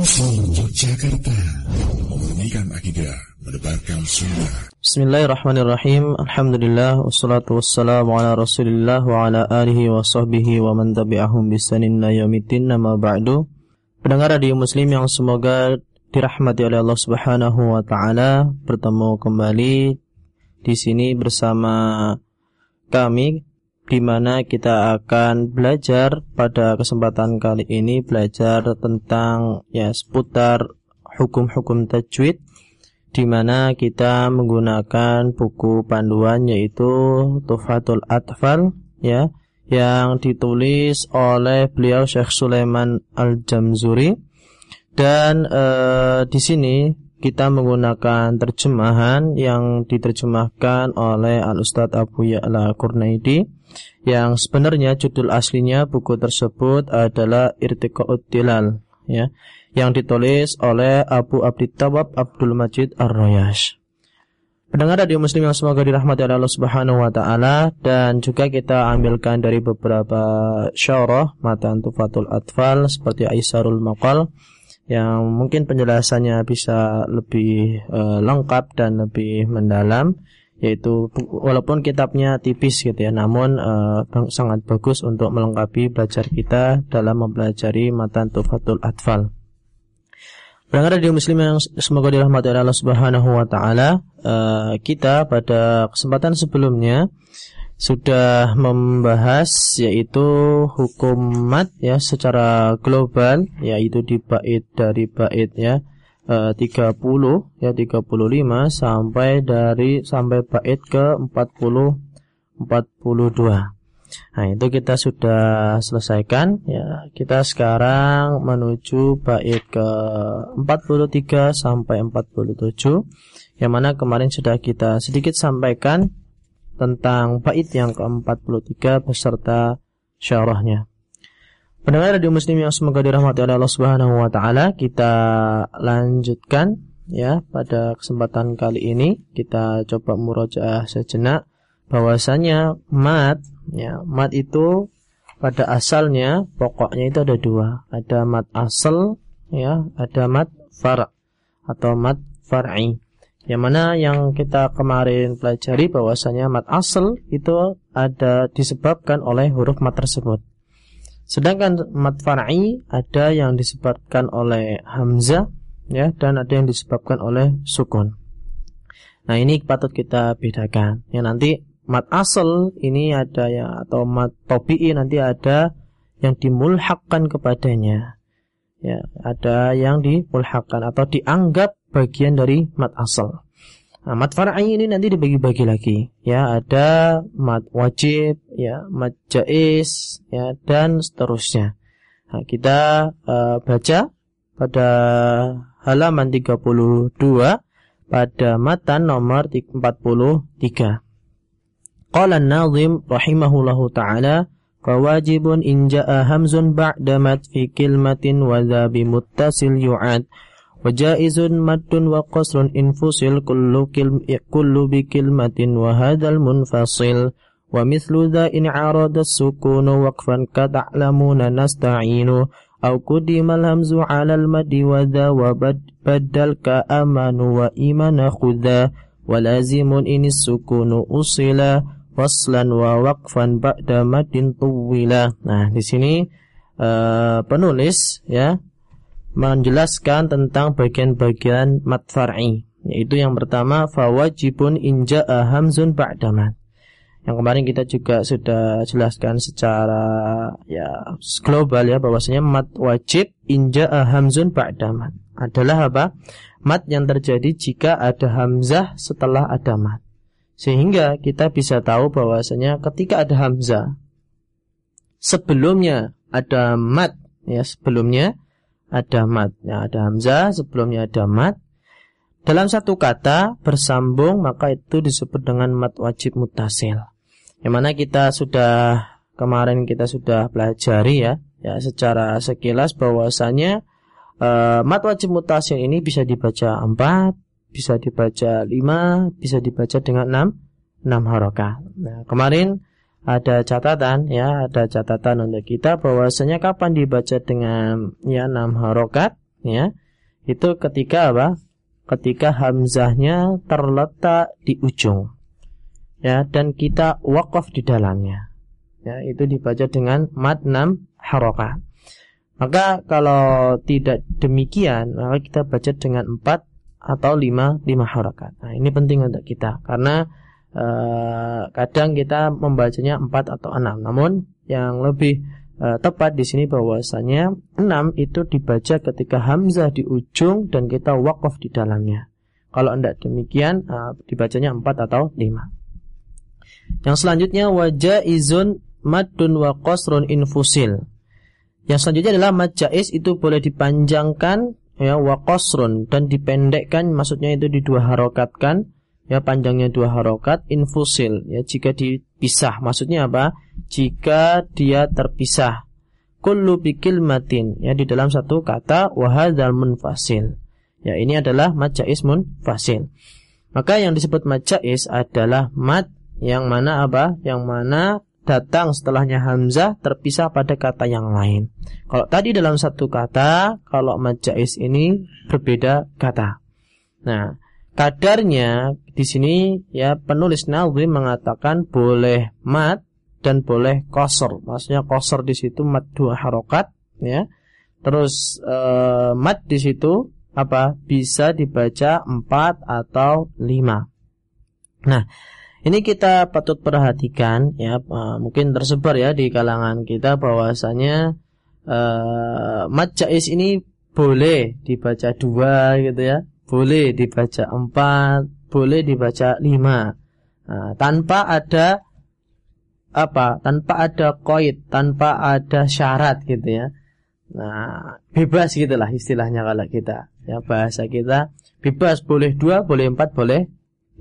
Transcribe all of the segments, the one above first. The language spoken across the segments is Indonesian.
Langsung Yogyakarta. Memurnikan akidah Mendebarkan sunnah. Bismillahirrahmanirrahim. Alhamdulillah Wassalatu wassalamu ala rasulillah Wa ala alihi wa sahbihi Wa man tabi'ahum bisanin la yamitin Nama ba'du. Pendengar radio muslim yang semoga dirahmati oleh Allah subhanahu wa ta'ala Bertemu kembali di sini bersama kami di mana kita akan belajar pada kesempatan kali ini belajar tentang ya seputar hukum-hukum tajwid di mana kita menggunakan buku panduan yaitu Tufatul Atfal ya yang ditulis oleh beliau Syekh Sulaiman Al-Jamzuri. Dan eh, di sini kita menggunakan terjemahan yang diterjemahkan oleh Al Ustadz Abu Ya'la Kurnaidi yang sebenarnya judul aslinya buku tersebut adalah Irtiqa'ud Dilal ya yang ditulis oleh Abu Abdi Tawab Abdul Majid Ar-Rayash. Pendengar radio muslim yang semoga dirahmati oleh Allah Subhanahu wa taala dan juga kita ambilkan dari beberapa syarah matan Tufatul Atfal seperti Aisarul Maqal yang mungkin penjelasannya bisa lebih uh, lengkap dan lebih mendalam yaitu walaupun kitabnya tipis gitu ya namun uh, sangat bagus untuk melengkapi belajar kita dalam mempelajari matan Tufatul Atfal. Pendengar radio muslim yang semoga dirahmati Allah Subhanahu wa taala, uh, kita pada kesempatan sebelumnya sudah membahas yaitu hukum mat ya secara global yaitu di bait dari bait ya 30 eh, ya 35 sampai dari sampai bait ke 40 42. Nah, itu kita sudah selesaikan ya. Kita sekarang menuju bait ke 43 sampai 47 yang mana kemarin sudah kita sedikit sampaikan tentang bait yang ke-43 beserta syarahnya. Pendengar radio muslim yang semoga dirahmati oleh Allah Subhanahu wa taala, kita lanjutkan ya pada kesempatan kali ini. Kita coba murojaah sejenak bahwasanya mat ya mat itu pada asalnya pokoknya itu ada dua. Ada mat asal ya ada mat far atau mat far'i yang mana yang kita kemarin pelajari bahwasanya mat asal itu ada disebabkan oleh huruf mat tersebut Sedangkan mat far'i ada yang disebabkan oleh hamzah ya dan ada yang disebabkan oleh sukun. Nah, ini patut kita bedakan. Ya nanti mat asal ini ada ya atau mat tobi'i nanti ada yang dimulhakkan kepadanya. Ya, ada yang dimulhakkan atau dianggap bagian dari mat asal. Nah, mat far'i ini nanti dibagi-bagi lagi. Ya, ada mat wajib, ya, mat jais, ya, dan seterusnya. Nah, kita uh, baca pada halaman 32 pada matan nomor 43. Qala an-nazim rahimahullahu taala jaa hamzun ba'da mat fi kilmatin wa dha bi muttasil yu'ad وجائز مد وقصر انفصل كل, كلم كل بكلمة وهذا المنفصل ومثل ذا إن عرض السكون وقفا كتعلمون نستعين أو قدم الهمز على المد وذا وبدل كأمان وإيمان خذا ولازم إن السكون أصلا وصلا ووقفا بعد مد طولا Nah, di sini uh, penulis ya menjelaskan tentang bagian-bagian mat far'i yaitu yang pertama fawajibun inja hamzun ba'damat yang kemarin kita juga sudah jelaskan secara ya global ya bahwasanya mat wajib inja hamzun ba'damat adalah apa? Mat yang terjadi jika ada hamzah setelah ada mat sehingga kita bisa tahu bahwasanya ketika ada hamzah sebelumnya ada mat ya sebelumnya ada mat. Ya, ada hamzah, sebelumnya ada mat. Dalam satu kata bersambung maka itu disebut dengan mat wajib mutasil. Yang mana kita sudah kemarin kita sudah pelajari ya, ya secara sekilas bahwasanya uh, mat wajib mutasil ini bisa dibaca empat, bisa dibaca lima, bisa dibaca dengan enam, enam harokat. Nah, kemarin ada catatan ya, ada catatan untuk kita bahwasanya kapan dibaca dengan ya enam harokat ya itu ketika apa? Ketika hamzahnya terletak di ujung ya dan kita wakaf di dalamnya ya itu dibaca dengan mad 6 harokat. Maka kalau tidak demikian maka kita baca dengan 4 atau 5 5 harokat. Nah ini penting untuk kita karena eh, kadang kita membacanya 4 atau 6 namun yang lebih uh, tepat di sini bahwasanya 6 itu dibaca ketika hamzah di ujung dan kita wakaf di dalamnya. Kalau tidak demikian uh, dibacanya 4 atau 5. Yang selanjutnya wajah izun madun wa qasrun infusil. Yang selanjutnya adalah mad itu boleh dipanjangkan ya wa qasrun dan dipendekkan maksudnya itu di dua harokatkan ya panjangnya dua harokat infusil. Ya jika dipisah. Maksudnya apa? Jika dia terpisah. Kullu bikil matin ya di dalam satu kata wahadzal munfasil. Ya ini adalah majais munfasil. Maka yang disebut majais adalah mat yang mana apa? Yang mana datang setelahnya hamzah terpisah pada kata yang lain. Kalau tadi dalam satu kata kalau majais ini berbeda kata. Nah kadarnya di sini ya penulis Nazim mengatakan boleh mat dan boleh kosor. Maksudnya kosor di situ mat dua harokat ya. Terus eh, mat di situ apa bisa dibaca empat atau lima. Nah, ini kita patut perhatikan ya uh, mungkin tersebar ya di kalangan kita bahwasanya uh, mat jais ini boleh dibaca dua gitu ya boleh dibaca empat, boleh dibaca lima. Nah, tanpa ada apa? Tanpa ada koid, tanpa ada syarat gitu ya. Nah, bebas gitulah istilahnya kalau kita ya bahasa kita bebas boleh dua, boleh empat, boleh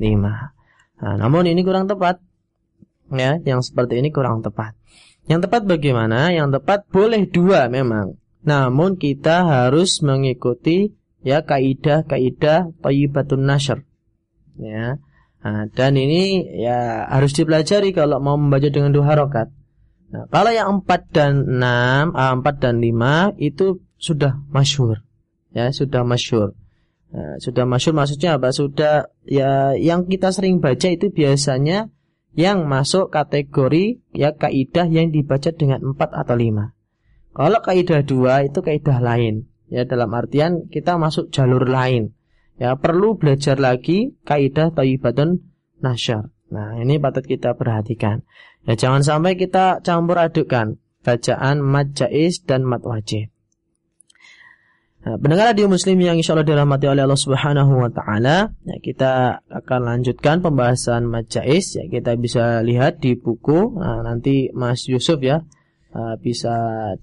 lima. Nah, namun ini kurang tepat ya, yang seperti ini kurang tepat. Yang tepat bagaimana? Yang tepat boleh dua memang. Namun kita harus mengikuti ya kaidah-kaidah thayyibatun nasr. Ya. Nah, dan ini ya harus dipelajari kalau mau membaca dengan dua harokat. Nah, kalau yang 4 dan 6, ah, 4 dan 5 itu sudah masyhur. Ya, sudah masyhur. Nah, sudah masyhur maksudnya apa? Sudah ya yang kita sering baca itu biasanya yang masuk kategori ya kaidah yang dibaca dengan 4 atau 5. Kalau kaidah 2 itu kaidah lain ya dalam artian kita masuk jalur lain ya perlu belajar lagi kaidah thayyibatun nasyar. Nah ini patut kita perhatikan. Ya jangan sampai kita campur adukkan bacaan mad jaiz dan mad wajib. Nah, pendengar radio muslim yang insya Allah dirahmati oleh Allah subhanahu wa ta'ala ya, Kita akan lanjutkan pembahasan majais ya, Kita bisa lihat di buku. Nah, Nanti Mas Yusuf ya uh, bisa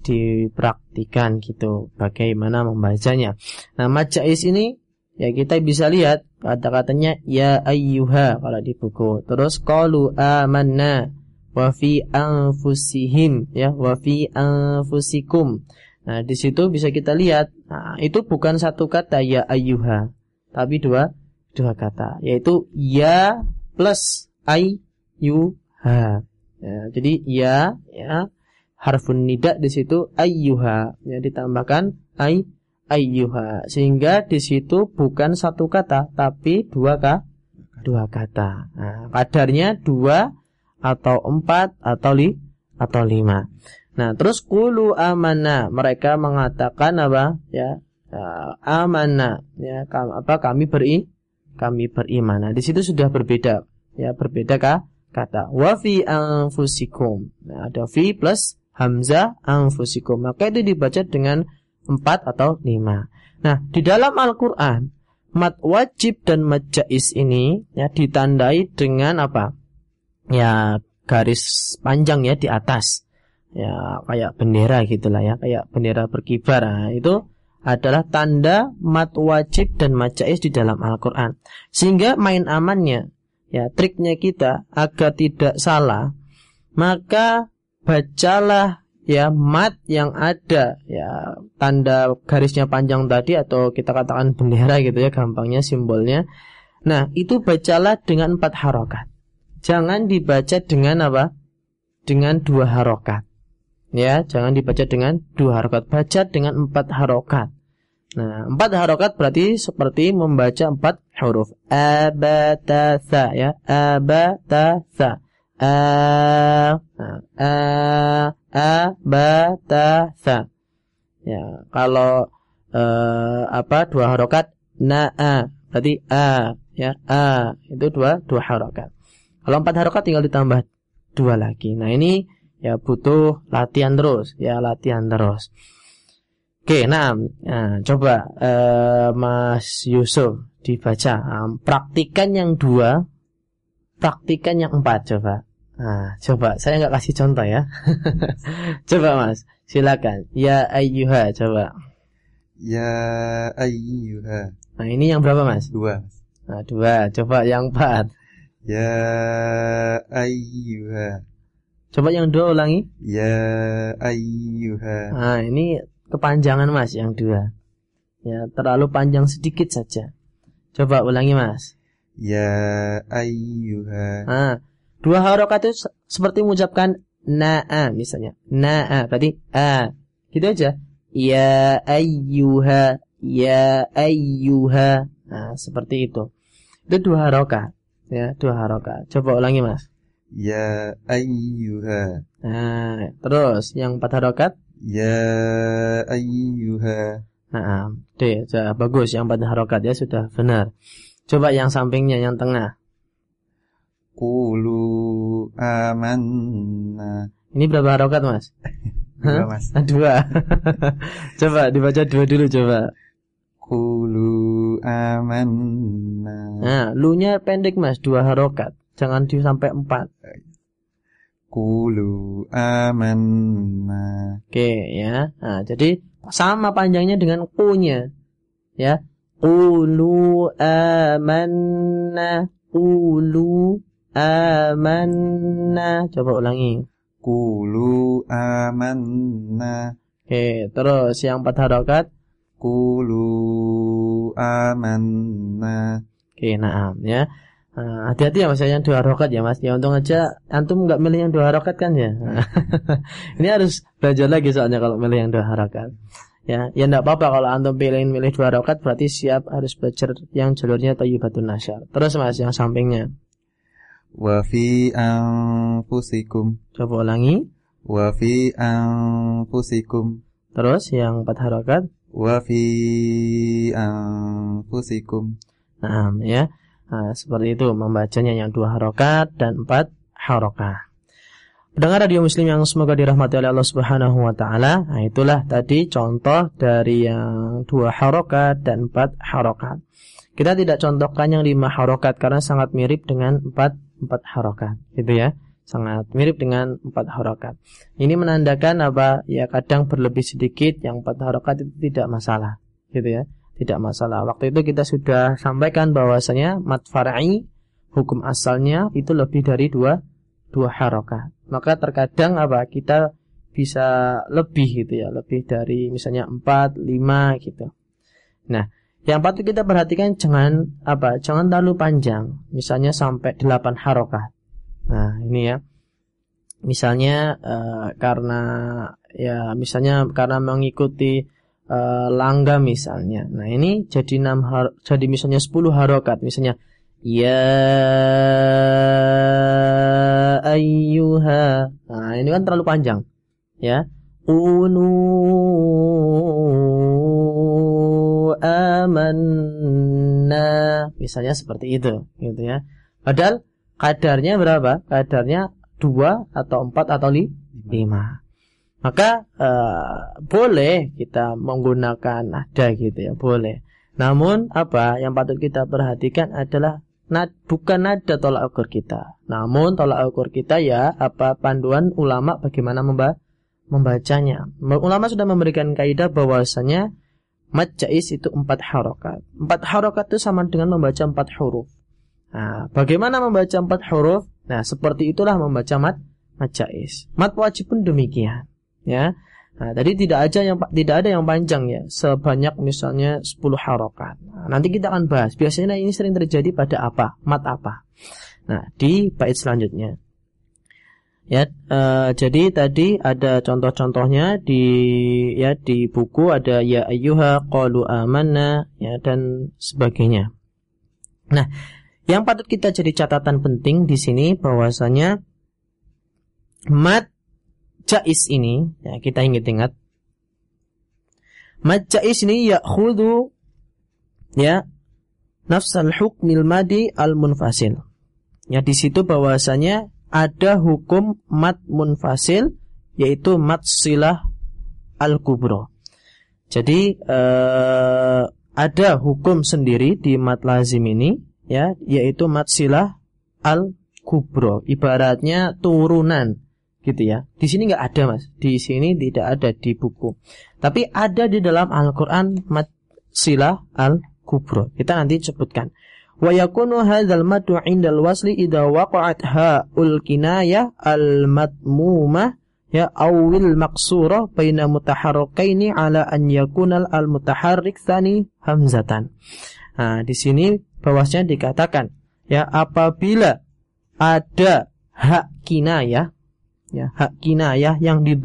dipraktikan gitu bagaimana membacanya. Nah, majais ini ya kita bisa lihat kata-katanya ya ayyuha kalau di buku. Terus qalu amanna wa fi anfusihim ya wa fi anfusikum. Nah, di situ bisa kita lihat nah, itu bukan satu kata ya ayyuha, tapi dua dua kata yaitu ya plus ayyuha. Ya, jadi ya ya harfun nida di situ ayyuha ya ditambahkan ay ayyuha. Sehingga di situ bukan satu kata tapi dua kah dua kata. Nah, kadarnya dua atau empat atau li atau lima. Nah terus kulu amana mereka mengatakan apa? Ya uh, amana ya apa kami beri kami beriman. Nah di situ sudah berbeda. Ya berbeda kah kata. Wa fi anfusikum. Nah, ada fi plus hamzah anfusikum. Maka itu dibaca dengan empat atau lima. Nah, di dalam Al-Qur'an mat wajib dan mat jais ini ya ditandai dengan apa? Ya, garis panjang ya di atas. Ya, kayak bendera gitulah ya, kayak bendera berkibar. Nah, itu adalah tanda mat wajib dan mat jais di dalam Al-Qur'an. Sehingga main amannya ya triknya kita agar tidak salah maka bacalah ya mat yang ada ya tanda garisnya panjang tadi atau kita katakan bendera gitu ya gampangnya simbolnya. Nah, itu bacalah dengan empat harokat. Jangan dibaca dengan apa? Dengan dua harokat. Ya, jangan dibaca dengan dua harokat. Baca dengan empat harokat. Nah, empat harokat berarti seperti membaca empat huruf. Abatasa ya. Abatasa. A, a, abatasa. Ya, kalau eh, apa dua harokat na a berarti a ya a itu dua dua harokat. Kalau empat harokat tinggal ditambah dua lagi. Nah ini ya butuh latihan terus ya latihan terus. Oke, nah, nah coba uh, Mas Yusuf dibaca. Um, praktikan yang dua, praktikan yang empat coba. Nah, coba saya nggak kasih contoh ya. coba Mas, silakan. Ya ayyuha, coba. Ya ayyuha. Nah ini yang berapa Mas? Dua. Nah dua. Coba yang empat. Ya ayyuha. Coba yang dua ulangi. Ya ayyuha. Nah ini kepanjangan mas yang dua ya terlalu panjang sedikit saja coba ulangi mas ya ayyuha nah, dua harokat itu seperti mengucapkan na'a misalnya. Na'a berarti a. Gitu aja. Ya ayyuha ya ayyuha. Nah seperti itu. Itu dua harokat ya dua harokat. Coba ulangi mas. Ya ayyuha. Nah terus yang empat harokat? Ya ayyuha. Nah, deh, bagus. Yang pada harokat ya sudah benar. Coba yang sampingnya yang tengah. Kulu amanna. Ini berapa harokat mas? Dua mas. dua. coba dibaca dua dulu coba. Kulu amanna. Nah, lu-nya pendek mas, dua harokat. Jangan di sampai empat. Kulu amanna. Oke ya. Nah, jadi sama panjangnya dengan ku-nya. Ya. Kulu amanna. Kulu amanna. Coba ulangi. Kulu amanna. Oke, terus yang empat harokat. Kulu amanna. Oke, naam ya. Nah, hati-hati ya mas yang dua rokat ya mas. Ya untung aja antum nggak milih yang dua rokat kan ya. Ini harus belajar lagi soalnya kalau milih yang dua rokat. Ya, ya enggak apa-apa kalau antum pilih milih dua rokat berarti siap harus belajar yang jalurnya thayyibatun nasyar. Terus mas yang sampingnya. Wa fi anfusikum. Coba ulangi. Wa fi anfusikum. Terus yang empat harokat. Wa fi anfusikum. Nah, ya. Nah, seperti itu membacanya yang dua harokat dan empat harokat. Pendengar radio muslim yang semoga dirahmati oleh Allah Subhanahu wa taala. Nah, itulah tadi contoh dari yang dua harokat dan empat harokat. Kita tidak contohkan yang lima harokat karena sangat mirip dengan empat empat harokat, gitu ya. Sangat mirip dengan empat harokat. Ini menandakan apa? Ya kadang berlebih sedikit, yang empat harokat itu tidak masalah, gitu ya tidak masalah. Waktu itu kita sudah sampaikan bahwasanya mat far'i hukum asalnya itu lebih dari dua dua harokat. Maka terkadang apa kita bisa lebih gitu ya, lebih dari misalnya empat lima gitu. Nah, yang patut kita perhatikan jangan apa? Jangan terlalu panjang. Misalnya sampai delapan harokat. Nah, ini ya. Misalnya uh, karena ya misalnya karena mengikuti uh, langga misalnya. Nah, ini jadi 6 har jadi misalnya 10 harokat misalnya ya ayyuha. Nah, ini kan terlalu panjang. Ya. Ulu amanna. Misalnya seperti itu, gitu ya. Padahal kadarnya berapa? Kadarnya 2 atau 4 atau 5 maka uh, boleh kita menggunakan nada gitu ya boleh namun apa yang patut kita perhatikan adalah nad, bukan nada tolak ukur kita namun tolak ukur kita ya apa panduan ulama bagaimana memba membacanya ulama sudah memberikan kaidah bahwasanya mat jais itu empat harokat empat harokat itu sama dengan membaca empat huruf nah bagaimana membaca empat huruf nah seperti itulah membaca mat mat jais mat wajib pun demikian ya. Nah, tadi tidak aja yang tidak ada yang panjang ya, sebanyak misalnya 10 harokat. Nah, nanti kita akan bahas. Biasanya ini sering terjadi pada apa? Mat apa? Nah, di bait selanjutnya. Ya, eh, jadi tadi ada contoh-contohnya di ya di buku ada ya ayyuha qalu amanna ya dan sebagainya. Nah, yang patut kita jadi catatan penting di sini bahwasanya mat jais ini ya kita ingat-ingat mat jais ini ya khudu ya nafsal hukmil madi al munfasil. Ya di situ bahwasanya ada hukum mat munfasil yaitu mat silah al kubro. Jadi eh, ada hukum sendiri di mat lazim ini ya yaitu mat silah al kubro. Ibaratnya turunan gitu ya. Di sini nggak ada mas. Di sini tidak ada di buku. Tapi ada di dalam Al-Quran mat silah al kubro. Kita nanti sebutkan. Wa yakunu hadzal madu 'indal wasli idza waqa'at ha'ul kinayah al matmumah ya awil maqsurah baina mutaharrikaini ala an yakunal. Nah, di sini bahwasanya dikatakan ya apabila ada hak kinayah ya hak kinayah yang di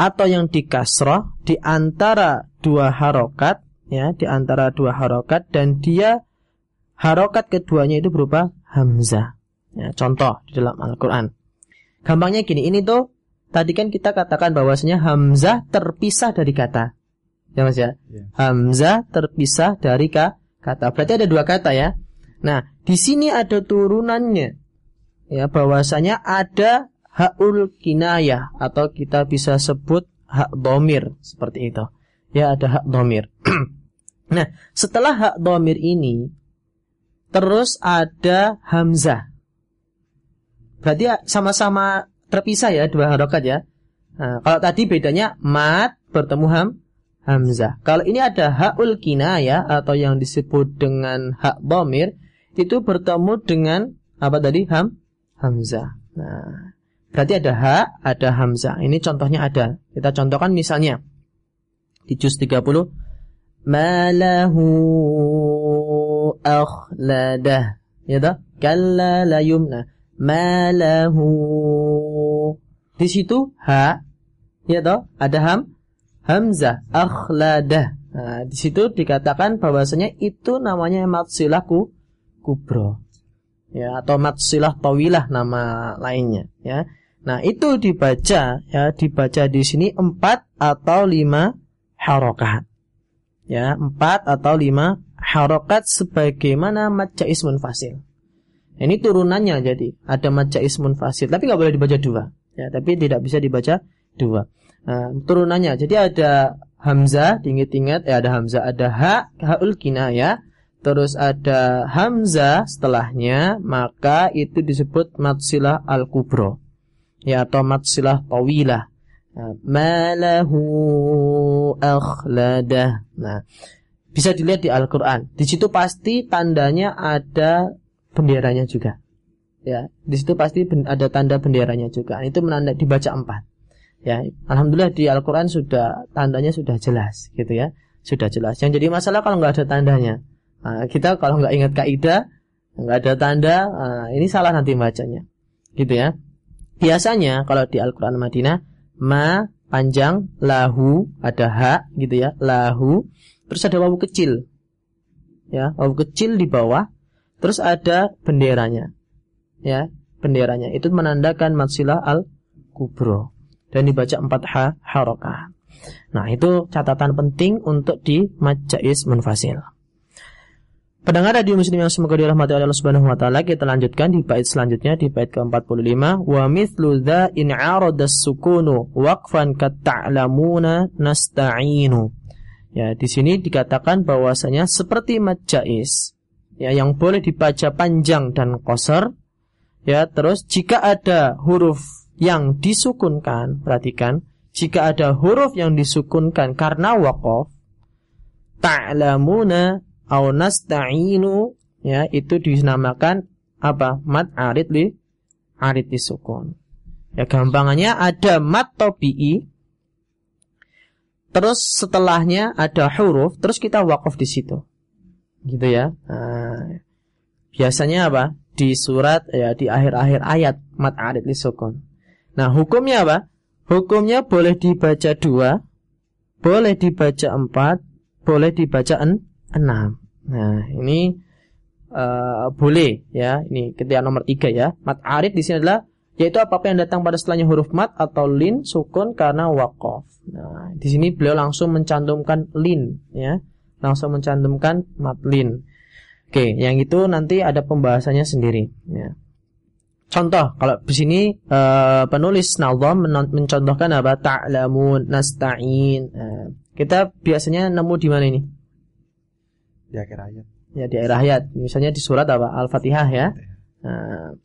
atau yang di kasrah di antara dua harokat ya di antara dua harokat dan dia harokat keduanya itu berupa hamzah. Ya, contoh di dalam Al-Qur'an. Gampangnya gini, ini tuh tadi kan kita katakan bahwasanya hamzah terpisah dari kata. Ya Mas ya. ya. Hamzah terpisah dari ka kata. Berarti ada dua kata ya. Nah, di sini ada turunannya. Ya, bahwasanya ada hakul kinayah atau kita bisa sebut hak domir seperti itu. Ya, ada hak domir. Nah, setelah hak domir ini, terus ada hamzah. Berarti sama-sama terpisah ya dua harokat ya. Nah, kalau tadi bedanya mat bertemu ham hamzah. Kalau ini ada hakul kinayah atau yang disebut dengan hak domir itu bertemu dengan apa tadi ham hamzah. Nah, berarti ada hak, ada hamzah. Ini contohnya ada. Kita contohkan misalnya di juz 30 malahu akhladah. Ya dah kalla la yumna. Malahu di situ ha? Ya dah ada ham? Hamzah akhladah. Nah, di situ dikatakan bahwasanya itu namanya matsilah ku, kubro. Ya atau matsilah tawilah nama lainnya ya. Nah itu dibaca ya dibaca di sini empat atau lima harokat ya empat atau lima harokat sebagaimana maca ismun fasil. Ini turunannya jadi ada maca ismun fasil, tapi nggak boleh dibaca dua, ya tapi tidak bisa dibaca dua. Nah, turunannya. Jadi ada hamzah, ingat-ingat ya ada hamzah, ada ha, haul kinaya, terus ada hamzah setelahnya, maka itu disebut matsilah al kubro, ya atau matsilah tawilah malahu akhladah. Nah, bisa dilihat di Al-Qur'an. Di situ pasti tandanya ada benderanya juga. Ya, di situ pasti ada tanda benderanya juga. Itu menanda dibaca empat. Ya, alhamdulillah di Al-Qur'an sudah tandanya sudah jelas gitu ya. Sudah jelas. Yang jadi masalah kalau nggak ada tandanya. Nah, kita kalau nggak ingat kaidah, nggak ada tanda, nah, ini salah nanti bacanya. Gitu ya. Biasanya kalau di Al-Qur'an Madinah ma panjang lahu ada hak gitu ya lahu. Terus ada wawu kecil ya wawu kecil di bawah. Terus ada benderanya ya benderanya. Itu menandakan matsilah al kubro dan dibaca empat ha harokah. Nah itu catatan penting untuk di majais munfasil Pendengar radio muslim yang semoga dirahmati oleh Allah Subhanahu wa taala, kita lanjutkan di bait selanjutnya di bait ke-45 wa mithlu dza in 'arada sukunu waqfan kat ta'lamuna nasta'inu. Ya, di sini dikatakan bahwasanya seperti mad jais ya yang boleh dibaca panjang dan qasar ya terus jika ada huruf yang disukunkan perhatikan jika ada huruf yang disukunkan karena waqaf ta'lamuna au nasta'inu ya itu dinamakan apa mat arid li arid disukun ya gampangannya ada mat tobi'i terus setelahnya ada huruf terus kita wakaf di situ gitu ya nah, biasanya apa di surat ya di akhir-akhir ayat mat arid lisukun. Nah, hukumnya apa? Hukumnya boleh dibaca dua, boleh dibaca empat, boleh dibaca en enam. Nah, ini uh, boleh ya. Ini ketika nomor tiga ya. Mat arid di sini adalah yaitu apa yang datang pada setelahnya huruf mat atau lin sukun karena wakof. Nah, di sini beliau langsung mencantumkan lin ya, langsung mencantumkan mat lin. Oke, yang itu nanti ada pembahasannya sendiri. Ya. Contoh, kalau di sini uh, penulis Nazam mencontohkan apa? Ta'lamun, nasta'in. Uh, kita biasanya nemu di mana ini? Di akhir ayat. Ya, di akhir ayat. Misalnya di surat apa? Al-Fatihah ya. Uh,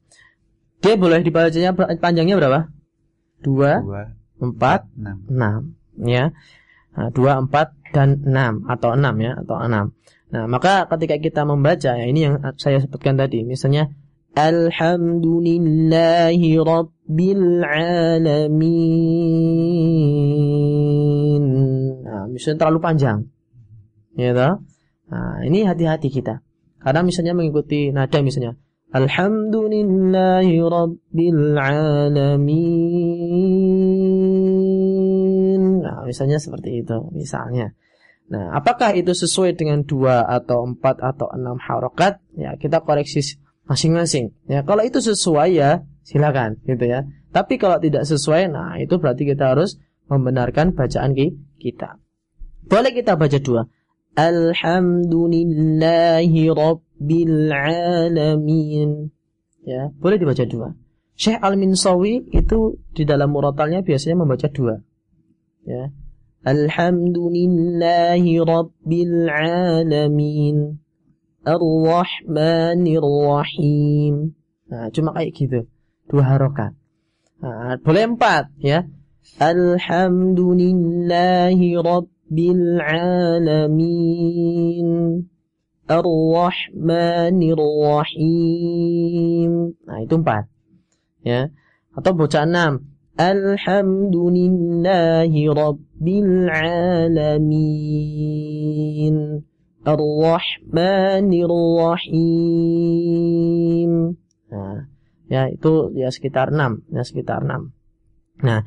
dia boleh dibacanya panjangnya berapa? Dua, Dua empat, enam. enam. Ya. Nah, dua, empat, dan enam. Atau enam ya. Atau enam. Nah, maka ketika kita membaca ya ini yang saya sebutkan tadi, misalnya Alhamdulillahi Rabbil Alamin. Nah, misalnya terlalu panjang. Ya toh? Nah, ini hati-hati kita. Karena misalnya mengikuti nada misalnya Alhamdulillahi Rabbil Alamin. Nah, misalnya seperti itu, misalnya. Nah, apakah itu sesuai dengan dua atau empat atau enam harokat? Ya, kita koreksi masing-masing. Ya, kalau itu sesuai ya silakan, gitu ya. Tapi kalau tidak sesuai, nah itu berarti kita harus membenarkan bacaan kita. Boleh kita baca dua. Alhamdulillahi Rabbil Alamin. Ya, boleh dibaca dua. Syekh Al-Minsawi itu di dalam muratalnya biasanya membaca dua. Ya, Alhamdulillahi Rabbil Alamin Ar-Rahmanir Rahim Nah, cuma kayak gitu. Dua harokat. Nah, boleh empat ya. Alhamdulillahi Rabbil Alamin Ar-Rahmanir Rahim Nah, itu empat. Ya. Atau bacaan enam. Alhamdulillahi Rabbil Alamin Ar-Rahmanir Rahim Nah, ya itu ya sekitar 6, ya sekitar 6. Nah,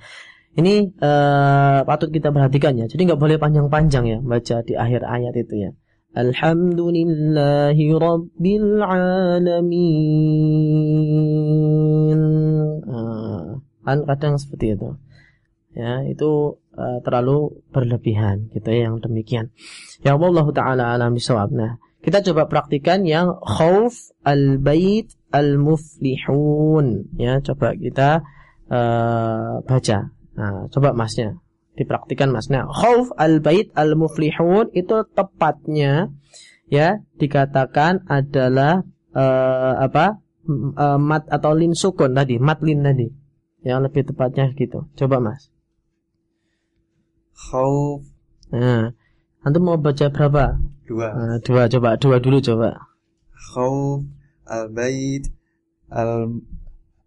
ini uh, patut kita perhatikan ya. Jadi nggak boleh panjang-panjang ya baca di akhir ayat itu ya. Alhamdulillahi Rabbil Alamin. Kan kadang seperti itu ya itu uh, terlalu berlebihan gitu ya yang demikian ya Allah taala alam bisawab nah kita coba praktikan yang khauf al bait al muflihun ya coba kita uh, baca nah coba masnya dipraktikan masnya khauf al bait al muflihun itu tepatnya ya dikatakan adalah uh, apa uh, mat atau lin sukun tadi mat lin tadi yang lebih tepatnya gitu. Coba Mas. Khauf. Nah, antum mau baca berapa? Dua. Nah, dua coba, dua dulu coba. Khauf al-bait al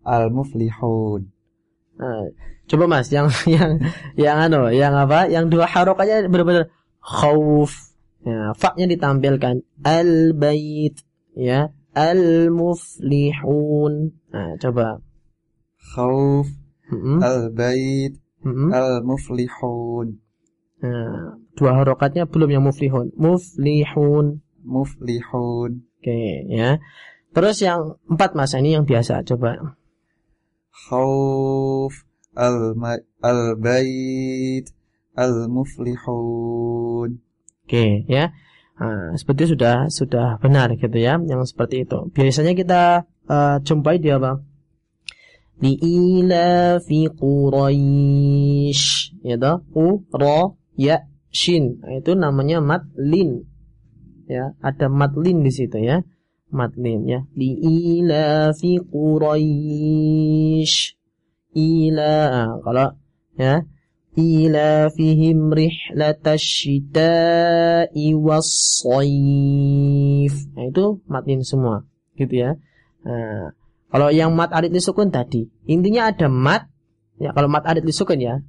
al-muflihun. Nah, coba Mas, yang yang yang anu, yang apa? Yang dua harokatnya benar-benar khauf. Ya, fa-nya ditampilkan al-bait ya, al-muflihun. Nah, coba khauf, mm-hmm. al-bait, mm-hmm. al-muflihun. Nah, dua harokatnya belum yang muflihun. Muflihun. Muflihun. Oke, okay, ya. Terus yang empat mas, ini yang biasa. Coba. Khauf, al-bait, al-muflihun. Oke, okay, ya. Nah, seperti sudah sudah benar gitu ya, yang seperti itu. Biasanya kita uh, jumpai di apa? li'ilafi Quraisy ya toh ro ya shin nah, itu namanya matlin ya ada matlin di situ ya matlin ya Quraisy ila nah, kalau ya. Ilafihim rihlatash shita'i was-sayf nah itu matlin semua gitu ya. Nah, kalau yang mat arid disukun tadi, intinya ada mat, ya kalau mat arid disukun ya,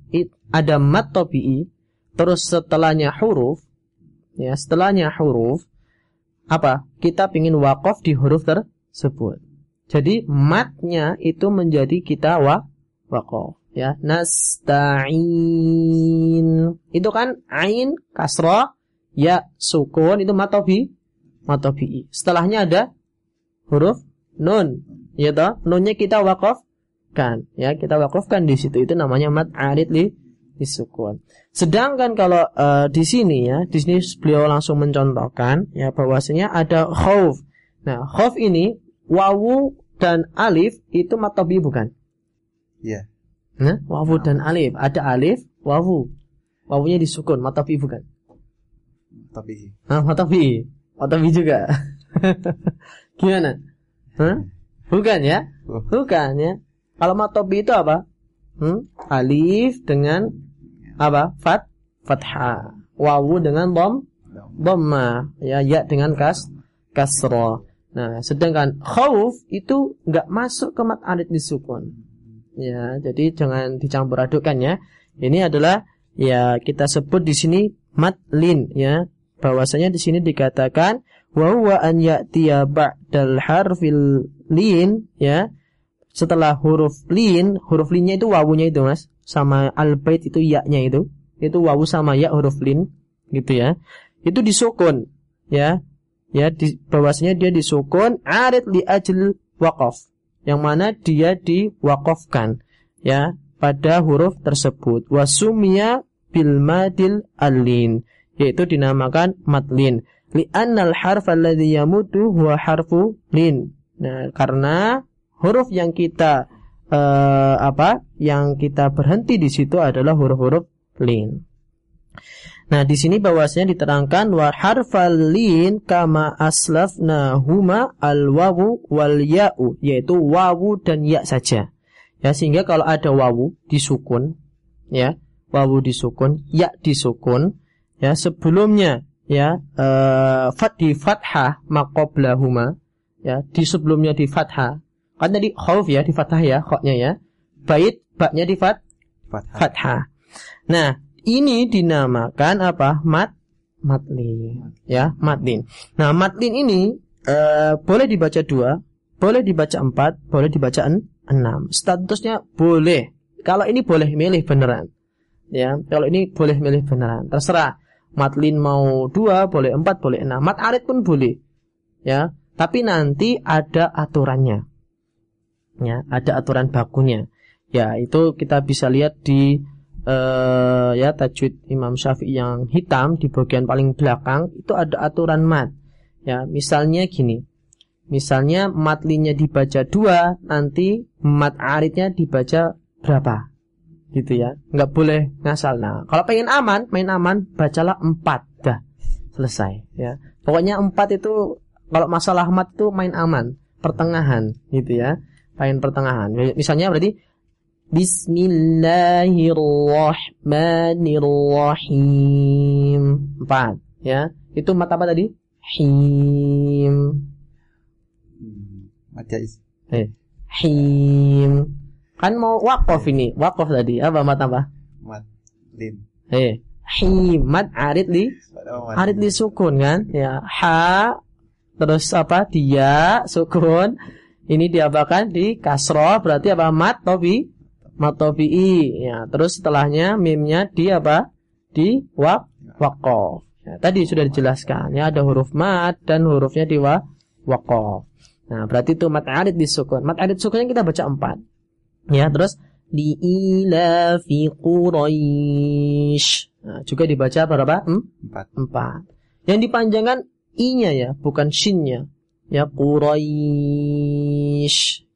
ada mat tobi'i, terus setelahnya huruf, ya setelahnya huruf, apa? Kita ingin wakaf di huruf tersebut. Jadi matnya itu menjadi kita wa wakof ya. Nasta'in. Itu kan ain kasroh ya sukun itu matobi matobi. Setelahnya ada huruf nun ya toh? Nunnya kita wakof kan ya. Kita wakofkan di situ. Itu namanya mat arid li disukun sedangkan kalau uh, di sini ya di sini beliau langsung mencontohkan ya bahwasanya ada khauf nah khauf ini wawu dan alif itu matobi bukan Iya. Nah, wawu dan alif. Ada alif, wawu. Wawunya disukun, matafi bukan? Tapi. Nah, matafi. Matafi juga. Gimana? Hah? Bukan ya? Oh. Bukan ya. Kalau matafi itu apa? Hmm? Alif dengan apa? Fat, fathah. Wawu dengan bom, dhamma. Ya, ya dengan kas, kasroh. Nah, sedangkan khauf itu nggak masuk ke mat alif disukun. Ya, jadi jangan dicampur adukkan ya. Ini adalah ya kita sebut di sini matlin ya. Bahwasanya di sini dikatakan wa huwa an ya'tiya ba'dal harfil lin ya. Setelah huruf lin, huruf linnya itu wawunya itu Mas, sama albait itu ya-nya itu. Itu wawu sama ya huruf lin gitu ya. Itu disukun ya. Ya, di, bahwasanya dia disukun arid li ajl waqaf yang mana dia diwakafkan ya pada huruf tersebut wasumia bil madil alin yaitu dinamakan madlin li'annal harf alladhi yamutu huwa harfu lin nah karena huruf yang kita uh, apa yang kita berhenti di situ adalah huruf-huruf lin Nah, di sini bahwasanya diterangkan wa harfal lin kama aslafna huma al wawu wal ya'u yaitu wawu dan ya saja. Ya, sehingga kalau ada wawu disukun ya, wawu disukun, ya disukun ya sebelumnya ya uh, fat di fathah maqablahuma ya, di sebelumnya di fathah. Kan tadi khauf ya di fathah ya, khoknya ya. Bait baknya di fat fathah. fathah. Nah, ini dinamakan apa? Mat matlin. Ya, matlin. Nah, matlin ini uh, boleh dibaca dua, boleh dibaca empat, boleh dibaca en enam. Statusnya boleh. Kalau ini boleh milih beneran. Ya, kalau ini boleh milih beneran. Terserah. Matlin mau dua, boleh empat, boleh enam. Mat arit pun boleh. Ya, tapi nanti ada aturannya. Ya, ada aturan bakunya. Ya, itu kita bisa lihat di uh, ya tajwid Imam Syafi'i yang hitam di bagian paling belakang itu ada aturan mat. Ya, misalnya gini. Misalnya matlinya dibaca dua, nanti mat aritnya dibaca berapa? Gitu ya. Nggak boleh ngasal. Nah, kalau pengen aman, main aman, bacalah empat. Dah, selesai. Ya. Pokoknya empat itu, kalau masalah mat itu main aman. Pertengahan, gitu ya. Main pertengahan. Misalnya berarti Bismillahirrahmanirrahim. Empat, ya. Itu mat apa tadi? Him. Mat jais. Eh, him. Kan mau wakof ini, wakof tadi. Apa mat apa? Mat lin. Eh, him. Mat arid li. Arid li sukun kan? Ya, ha. Terus apa? Dia sukun. Ini diapakan? Di kasroh berarti apa? Mat tobi matobi'i. Ya terus setelahnya mimnya di apa? Di wak wakof ya, tadi sudah dijelaskan. Ya ada huruf mat dan hurufnya di wak wakof nah berarti itu mat arid disukun mat arid sukunnya kita baca empat. Ya terus di ila fi quraish. Nah, juga dibaca berapa? Hmm? empat. Empat. Yang dipanjangkan i-nya ya bukan shin-nya ya quraish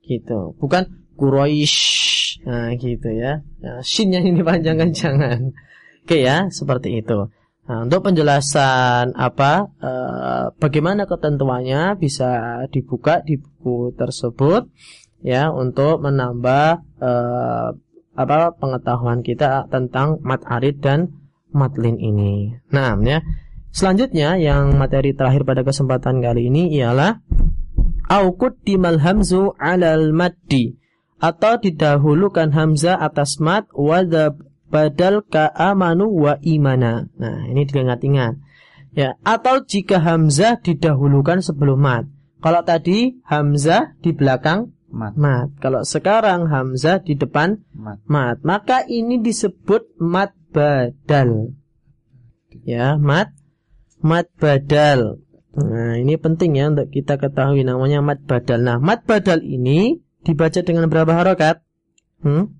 gitu bukan quraish Nah, gitu ya. Nah, shin yang ini panjangkan jangan. Oke ya, seperti itu. Nah, untuk penjelasan apa e, bagaimana ketentuannya bisa dibuka di buku tersebut ya untuk menambah e, apa pengetahuan kita tentang mat arid dan matlin ini. Nah, ya. Selanjutnya yang materi terakhir pada kesempatan kali ini ialah aukut dimal hamzu alal maddi atau didahulukan hamzah atas mat wadab badal amanu wa imana. Nah, ini diingat-ingat. Ya, atau jika hamzah didahulukan sebelum mat. Kalau tadi hamzah di belakang Mat. mat. Kalau sekarang hamzah di depan Mat. mat. Maka ini disebut mat badal. Ya, mat mat badal. Nah, ini penting ya untuk kita ketahui namanya mat badal. Nah, mat badal ini dibaca dengan berapa harokat? Hmm?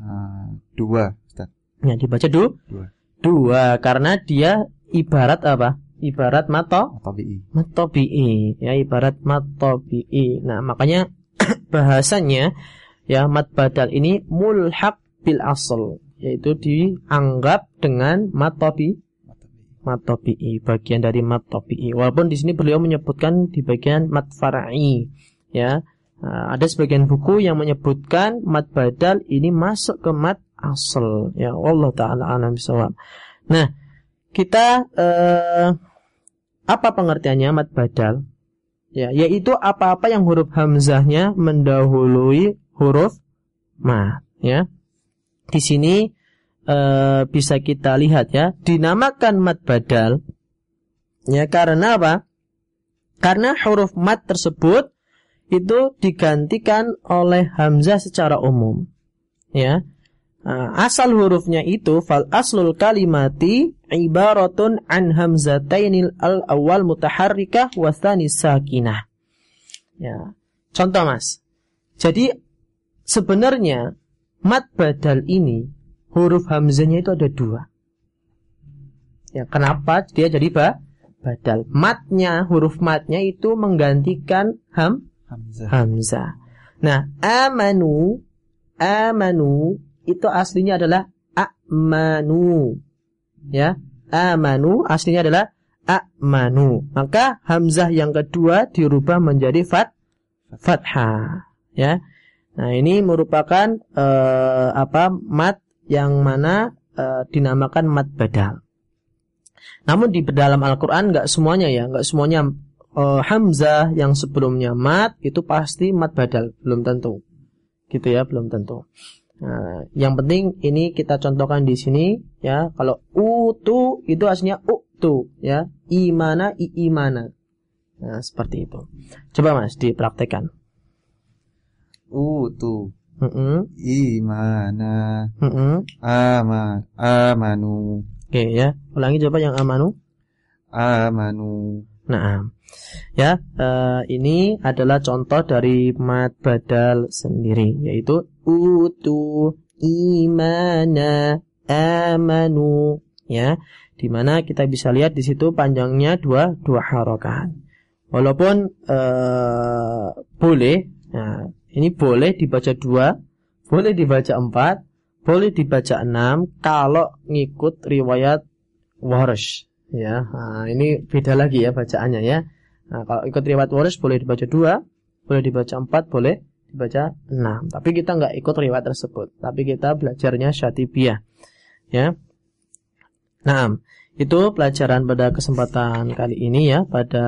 Ah, dua, Ustaz. Ya, dibaca du Dua. dua karena dia ibarat apa? Ibarat mato BI. matobi'i ya ibarat matobi'i. Nah, makanya bahasanya ya mat badal ini mulhaq bil asl yaitu dianggap dengan matobi BI. matobi'i bagian dari matobi'i. Walaupun di sini beliau menyebutkan di bagian mat far'i ya. Nah, ada sebagian buku yang menyebutkan mat badal ini masuk ke mat asl ya Allah taala alam bisawab. Nah, kita eh, apa pengertiannya mat badal? Ya, yaitu apa-apa yang huruf hamzahnya mendahului huruf mat, ya. Di sini eh, bisa kita lihat ya, dinamakan mat badal ya karena apa? Karena huruf mat tersebut itu digantikan oleh hamzah secara umum. Ya. Nah, asal hurufnya itu fal aslul kalimati ibaratun an hamzatainil al awal mutaharrikah wa tsani sakinah. Ya. Contoh Mas. Jadi sebenarnya mat badal ini huruf hamzahnya itu ada dua. Ya, kenapa dia jadi ba badal? Matnya, huruf matnya itu menggantikan ham Hamzah. hamzah. Nah, amanu, amanu itu aslinya adalah amanu. Ya, amanu aslinya adalah amanu. Maka hamzah yang kedua dirubah menjadi fat fathah, ya. Nah, ini merupakan eh, apa? mat yang mana eh, dinamakan mat badal. Namun di dalam Al-Qur'an nggak semuanya ya, nggak semuanya eh, hamzah yang sebelumnya mat itu pasti mat badal, belum tentu. Gitu ya, belum tentu. Nah, yang penting ini kita contohkan di sini ya. Kalau utu itu aslinya uktu ya. Imana i imana. Nah, seperti itu. Coba Mas dipraktekkan. Utu. Mm-mm, Imana. Ama. Amanu. Oke ya. Ulangi coba yang amanu. Amanu. Nah, ya eh, ini adalah contoh dari mat badal sendiri, yaitu utu imana amanu, ya, di mana kita bisa lihat di situ panjangnya dua dua harokat. Walaupun eh, boleh, nah, ini boleh dibaca dua, boleh dibaca empat, boleh dibaca enam kalau ngikut riwayat Warsh. Ya nah, ini beda lagi ya bacaannya ya. Nah, kalau ikut riwayat waris boleh dibaca dua boleh dibaca empat boleh dibaca enam. Tapi kita nggak ikut riwayat tersebut tapi kita belajarnya syatibiyah. Ya. Nah itu pelajaran pada kesempatan kali ini ya pada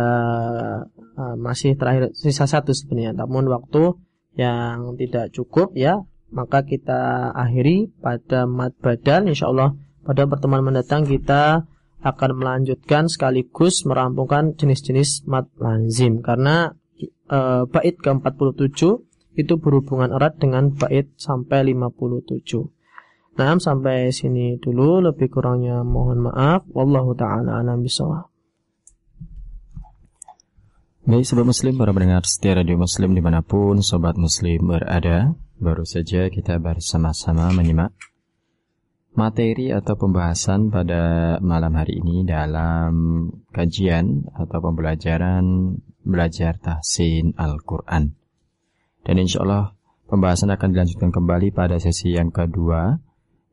uh, masih terakhir sisa satu sebenarnya. Namun waktu yang tidak cukup ya maka kita akhiri pada mat badal insyaallah pada pertemuan mendatang kita akan melanjutkan sekaligus merampungkan jenis-jenis mat lazim karena e, bait ke-47 itu berhubungan erat dengan bait sampai 57. Nah, sampai sini dulu lebih kurangnya mohon maaf. Wallahu taala alam bisawab. Baik sobat muslim, para pendengar setia radio muslim di mana pun sobat muslim berada Baru saja kita bersama-sama menyimak materi atau pembahasan pada malam hari ini dalam kajian atau pembelajaran belajar tahsin Al-Quran. Dan insya Allah pembahasan akan dilanjutkan kembali pada sesi yang kedua,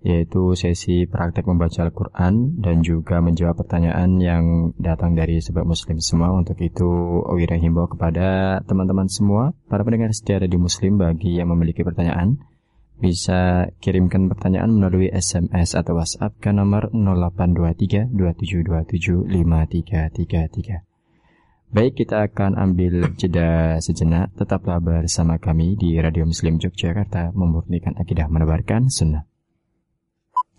yaitu sesi praktek membaca Al-Quran dan juga menjawab pertanyaan yang datang dari sebab muslim semua. Untuk itu, Wira himbau kepada teman-teman semua, para pendengar setia di muslim bagi yang memiliki pertanyaan, bisa kirimkan pertanyaan melalui SMS atau WhatsApp ke nomor 0823 2727 5333. Baik, kita akan ambil jeda sejenak. Tetaplah bersama kami di Radio Muslim Yogyakarta, memurnikan akidah menebarkan sunnah.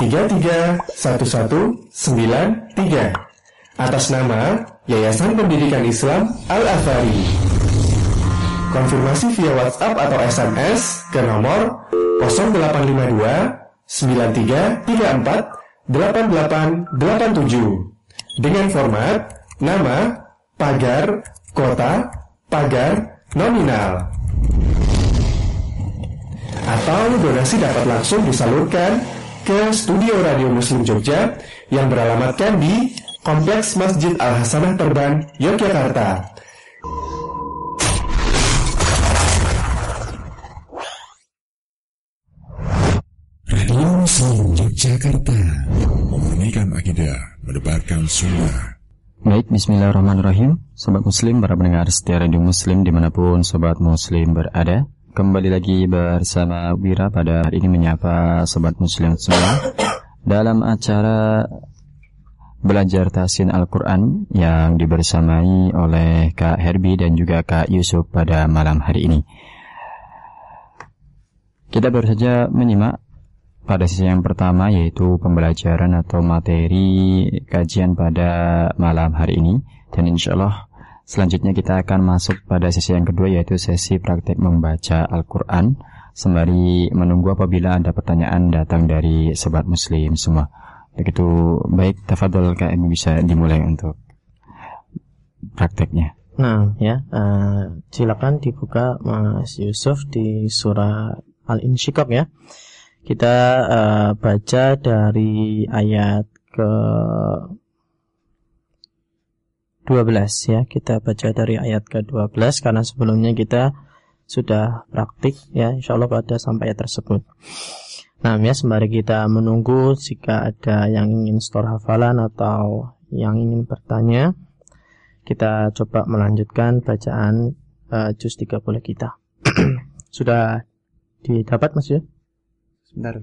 331193 atas nama Yayasan Pendidikan Islam Al-Afari. Konfirmasi via WhatsApp atau SMS ke nomor 0852 9334 8887 dengan format nama, pagar, kota, pagar, nominal. Atau donasi dapat langsung disalurkan ke studio Radio Muslim Jogja yang beralamatkan di Kompleks Masjid Al-Hasanah Terban, Yogyakarta. Radio Muslim Yogyakarta Memurnikan akidah Mendebarkan sunnah Baik, bismillahirrahmanirrahim Sobat muslim, para pendengar setia radio muslim Di mana pun sobat muslim berada Kembali lagi bersama Wira pada hari ini menyapa sobat muslim semua dalam acara belajar tasin Al-Quran yang dibersamai oleh Kak Herbie dan juga Kak Yusuf pada malam hari ini. Kita baru saja menyimak pada sesi yang pertama yaitu pembelajaran atau materi kajian pada malam hari ini dan insya Allah Selanjutnya kita akan masuk pada sesi yang kedua yaitu sesi praktek membaca Al-Quran. Sembari menunggu apabila ada pertanyaan datang dari sobat muslim semua. Begitu baik, tafadol KM bisa dimulai untuk prakteknya Nah ya, uh, silakan dibuka Mas Yusuf di surah Al-Insyikab ya. Kita uh, baca dari ayat ke 12 ya. Kita baca dari ayat ke-12 karena sebelumnya kita sudah praktik ya insya Allah pada sampai ayat tersebut. Nah ya sembari kita menunggu jika ada yang ingin store hafalan atau yang ingin bertanya kita coba melanjutkan bacaan uh, juz 30 kita. sudah didapat Mas ya? Sebentar.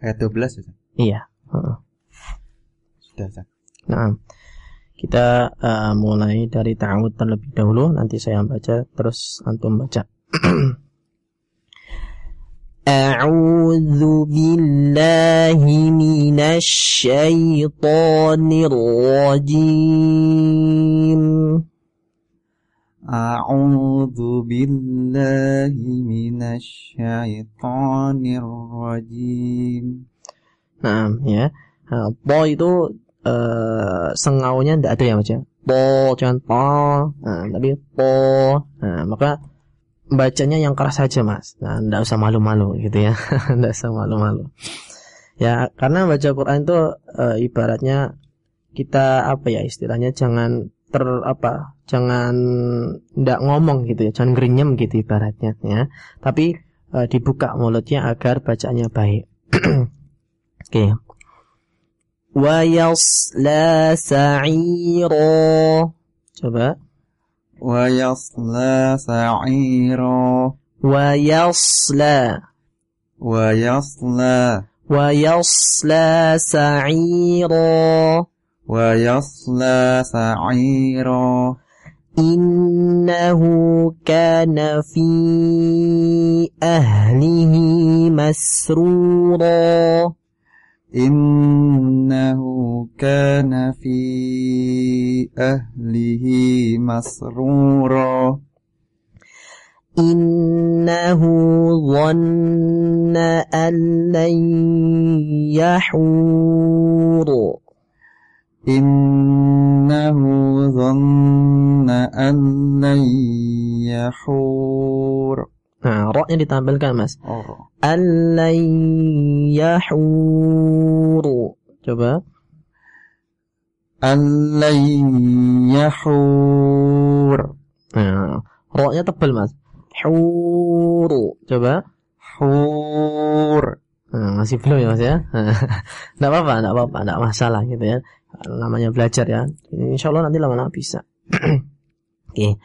Ayat 12 ya? Iya. Uh. Sudah, Ustaz. Nah, kita uh, mulai dari ta'awud terlebih dahulu, nanti saya baca terus antum baca. أعوذ بالله من الشيطان الرجيم أعوذ بالله من الشيطان الرجيم Nah, ya. Nah, itu uh, sengaunya tidak ada ya macam po. Jangan po nah, tapi po. Nah, maka bacanya yang keras saja mas. Nah tidak usah malu-malu gitu ya. Tidak usah malu-malu. Ya karena baca Quran itu uh, ibaratnya kita apa ya istilahnya jangan ter apa jangan tidak ngomong gitu ya. Jangan gerinyem gitu ibaratnya ya. Tapi uh, dibuka mulutnya agar bacaannya baik. Oke. okay. ويصلى سعيرا. coba ويصلى سعيرا. ويصلى. ويصلى. ويصلى سعيرا. ويصلى سعيرا. إنه كان في أهله مسرورا. إنه كان في أهله مسرورا. إنه ظن أن لن يحور. إنه ظن أن لن يحور. Nah, roknya ditampilkan, Mas. Oh. Allai yahuru. Coba. Allai yahur. Nah, roknya tebal, Mas. Huru. Coba. Hur. Nah, masih belum ya mas ya Nggak apa-apa, nggak apa-apa, nggak masalah gitu ya Namanya belajar ya Insya Allah nanti lama-lama bisa Oke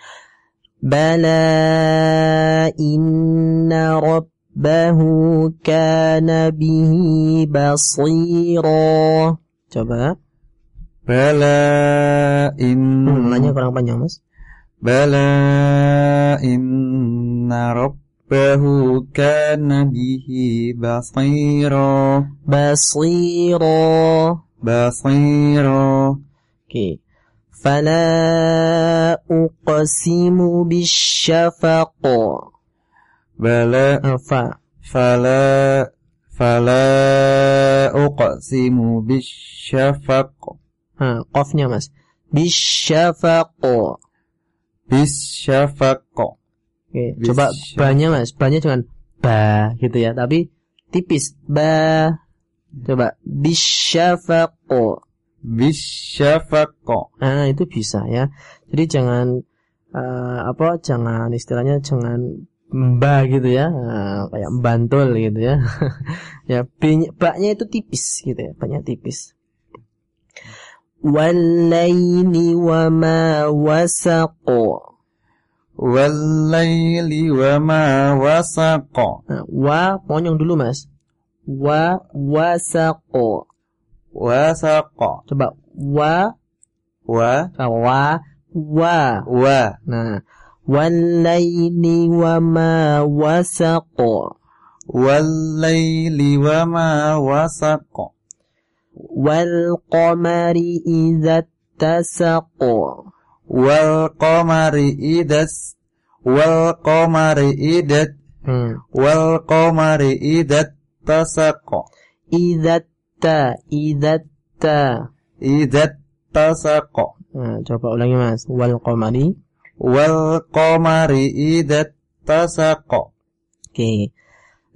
Bala inna rabbahu kana bihi basira Coba. Bala in hmm, Nanya kurang panjang mas. Bala inna rabbahu kana bihi basira Basira basira Oke Fala uqsimu bisyafaq Bala Fa fala fala uqsimu bisyafaq ha, Qafnya mas Bisyafaq bisyafaq Oke, coba banyak mas, banyak jangan ba gitu ya, tapi tipis. Ba. Coba bisyafaqo. bisyafaq Nah, itu bisa ya. Jadi jangan eh, apa? Jangan istilahnya jangan ba gitu ya. Nah, kayak bantul gitu ya. ya, B- ba-nya itu tipis gitu ya, banyak tipis. Walaini wa ma wasaqo. Walaili wa ma wasaqa Nah, wa monyong dulu mas. Wa wasaqo. Wasaqa Coba. Wa. Wa. Wa. Wa. Wa. Nah, walaini wa ma wasaqo. Walaili wa ma wasaqa Wal qamari idza tasaqo. Wal qamari idas. Wal qamari Hmm. Wal qamari idat tasaqa Idza ta idat ta idat tasaqo nah, coba ulangi mas. Wal qamari. Wal qamari idat tasaqo oke. Okay.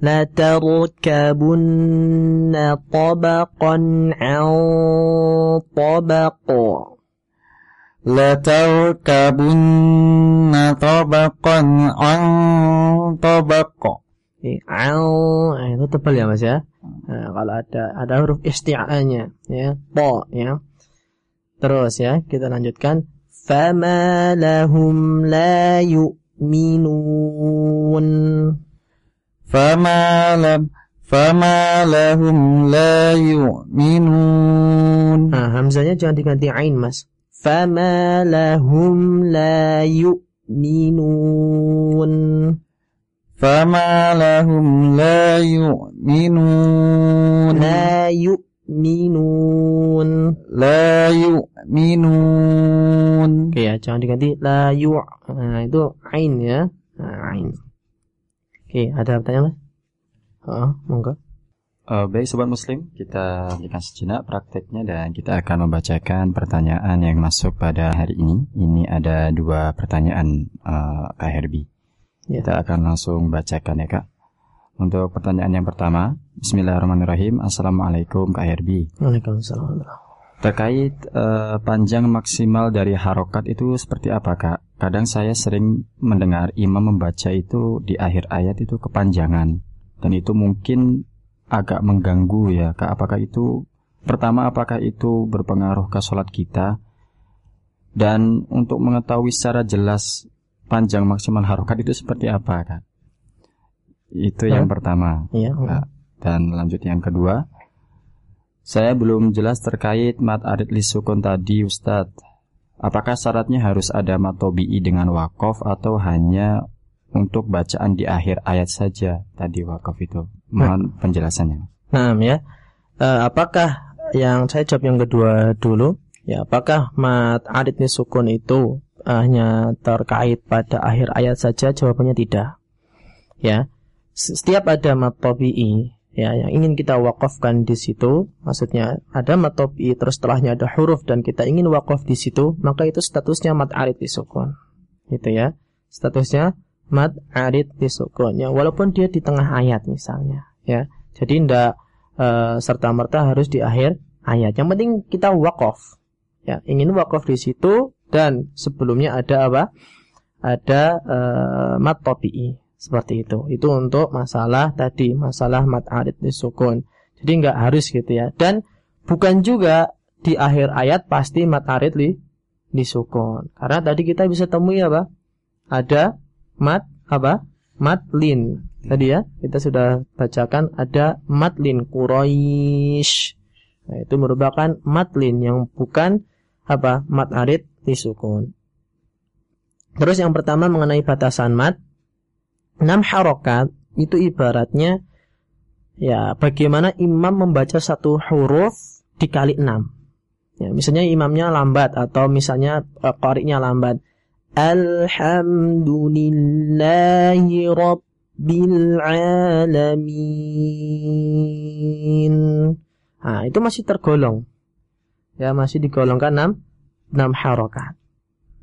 la tarkabunna tabaqan an tabaqo latarkabunna tabaqan an tabaqa. Al nah, itu tebal ya Mas ya. Nah, kalau ada ada huruf isti'anya ya, po ya. Terus ya, kita lanjutkan fama lahum la yu'minun. Fama la. Fama lahum la yu'minun. Nah, hamzanya jangan diganti ain, Mas. Fama lahum la yu'minun. فما لهم لا يؤمنون La yu'minun. لا يؤمنون Oke ya, jangan diganti la yu. Nah, itu ain ya. Nah, ain. Oke, ada pertanyaan mas? Oh, monggo. Eh, baik sobat muslim, kita berikan sejenak prakteknya dan kita akan membacakan pertanyaan yang masuk pada hari ini. Ini ada dua pertanyaan eh, Kak Herbie. Ya. Kita akan langsung bacakan ya Kak. Untuk pertanyaan yang pertama, Bismillahirrahmanirrahim. Assalamualaikum Kak Herbie. Waalaikumsalam. Terkait eh, panjang maksimal dari harokat itu seperti apa kak? Kadang saya sering mendengar imam membaca itu di akhir ayat itu kepanjangan dan itu mungkin agak mengganggu ya kak. Apakah itu pertama apakah itu berpengaruh ke sholat kita? Dan untuk mengetahui secara jelas panjang maksimal harokat itu seperti apa kak? Itu yang Hah? pertama. Iya. Kak. Dan lanjut yang kedua, saya belum jelas terkait mat arid lisukun tadi Ustadz. Apakah syaratnya harus ada mat tobi'i dengan wakof atau hanya untuk bacaan di akhir ayat saja tadi wakof itu? Mohon penjelasannya. Nah, ya. Eh, apakah yang saya jawab yang kedua dulu? Ya, apakah mat arid sukun itu hanya terkait pada akhir ayat saja? Jawabannya tidak. Ya. Setiap ada mat tabi'i ya yang ingin kita wakafkan di situ, maksudnya ada mat tabi'i terus setelahnya ada huruf dan kita ingin wakaf di situ, maka itu statusnya mat arid sukun. Gitu ya. Statusnya mat arid sukun. Ya, walaupun dia di tengah ayat misalnya, ya. Jadi tidak serta merta harus di akhir ayat. Yang penting kita wakaf. Ya, ingin wakaf di situ dan sebelumnya ada apa? Ada uh, mat tabi'i. seperti itu. Itu untuk masalah tadi, masalah mat arid disukun. Jadi nggak harus gitu ya. Dan bukan juga di akhir ayat pasti mat arid li disukun. Karena tadi kita bisa temui apa? Ada mat apa? Matlin. Tadi ya, kita sudah bacakan ada matlin Quraisy. Nah, itu merupakan matlin yang bukan apa? Mat arid disukun. Terus yang pertama mengenai batasan mat, enam harokat itu ibaratnya ya bagaimana imam membaca satu huruf dikali enam. Ya, misalnya imamnya lambat atau misalnya uh, qari'nya lambat. Alhamdulillahi rabbil alamin. Nah, itu masih tergolong. Ya, masih digolongkan enam enam harokat.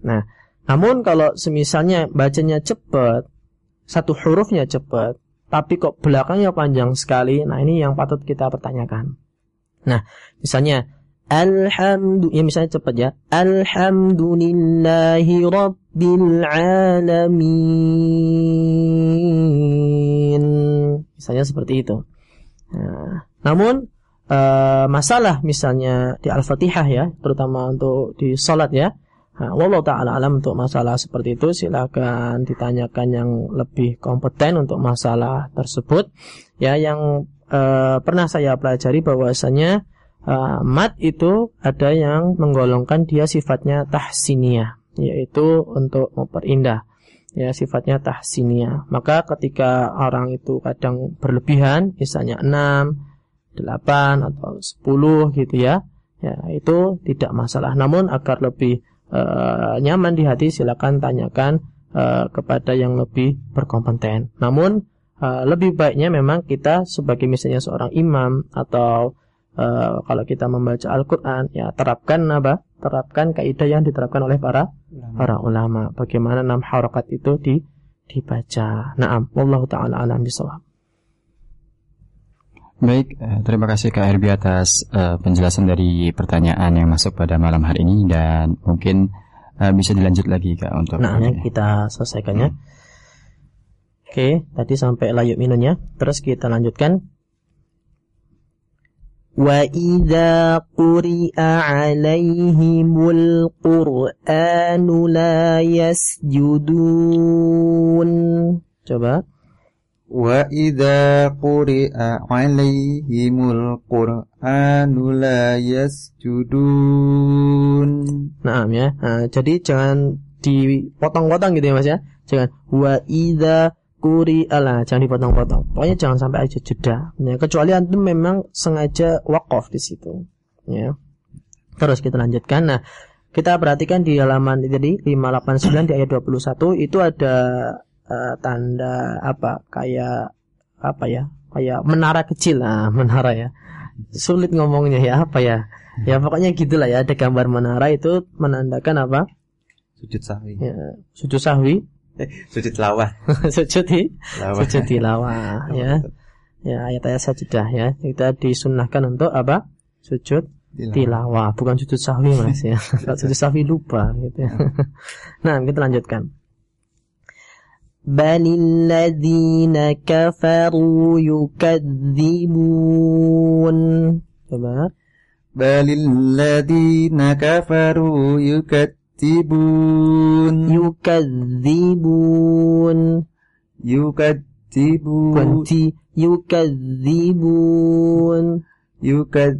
Nah, namun kalau semisalnya bacanya cepat, satu hurufnya cepat, tapi kok belakangnya panjang sekali, nah ini yang patut kita pertanyakan. Nah, misalnya Alhamdulillah, ya misalnya cepat ya. Alhamdulillahi Rabbil Alamin. Misalnya seperti itu. Nah, namun uh, masalah misalnya di Al-Fatihah ya, terutama untuk di salat ya, Nah, Wallahu ta'ala alam untuk masalah seperti itu silakan ditanyakan yang lebih kompeten untuk masalah tersebut. Ya, yang uh, pernah saya pelajari bahwasanya uh, mat itu ada yang menggolongkan dia sifatnya tahsiniyah, yaitu untuk memperindah. Ya, sifatnya tahsiniyah. Maka ketika orang itu kadang berlebihan, misalnya 6, 8 atau 10 gitu ya, ya itu tidak masalah. Namun agar lebih uh, nyaman di hati silakan tanyakan uh, kepada yang lebih berkompeten. Namun uh, lebih baiknya memang kita sebagai misalnya seorang imam atau uh, kalau kita membaca Al-Qur'an ya terapkan apa? Terapkan kaidah yang diterapkan oleh para ulama. para ulama. Bagaimana enam harokat itu di dibaca. Naam, wallahu taala alam bisawab. Baik, terima kasih Kak Herbi atas uh, penjelasan dari pertanyaan yang masuk pada malam hari ini dan mungkin uh, bisa dilanjut lagi Kak untuk Nah, ini kita selesaikannya. Hmm. Oke, tadi sampai layuk minunnya. Terus kita lanjutkan. Wa idza quri'a 'alaihimul qur'anu la yasjudun. Coba. Idza quri'a 'alaihimul Qur'anu la yasjudun. Nah, ya. Nah, jadi jangan dipotong-potong gitu ya Mas ya. Jangan wa idza quri'a lah, jangan dipotong-potong. Pokoknya jangan sampai aja jeda. Ya, kecuali antum memang sengaja wakaf di situ. Ya. Terus kita lanjutkan. Nah, kita perhatikan di halaman jadi 589 di ayat 21 itu ada uh, tanda apa kayak apa ya kayak menara kecil. Nah menara ya. Sulit ngomongnya ya apa ya. Ya pokoknya gitulah ya ada gambar menara itu menandakan apa? Sujud sahwi. Ya, sujud sahwi. Eh, sujud lawa sujud di sujud lawa ya. ya ayat-ayat sajadah ya. Kita disunahkan untuk apa? Sujud tilawah bukan sujud sahwi mas ya. Sujud sahwi lupa gitu ya. Nah kita lanjutkan بل الذين كفروا يكذبون coba بل الذين كفروا يكذبون يكذبون يكذبون berhenti يكذبون يكذبون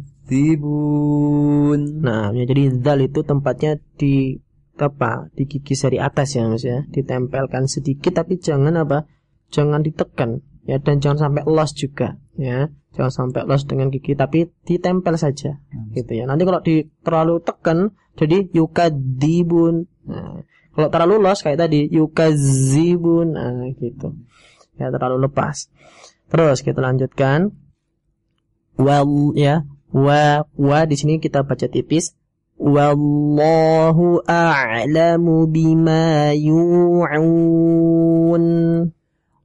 nah ya, jadi zal itu tempatnya di apa di gigi seri atas ya mas ya. Ditempelkan sedikit tapi jangan apa? Jangan ditekan ya. Dan jangan sampai los juga ya. Jangan sampai los dengan gigi tapi ditempel saja hmm. gitu ya. Nanti kalau di terlalu tekan jadi yukadibun. Nah, kalau terlalu los kayak tadi yukazibun. Nah gitu. Ya terlalu lepas. Terus kita lanjutkan. Wal ya. Wa wa di sini kita baca tipis Wallahu a'lamu bima yu'un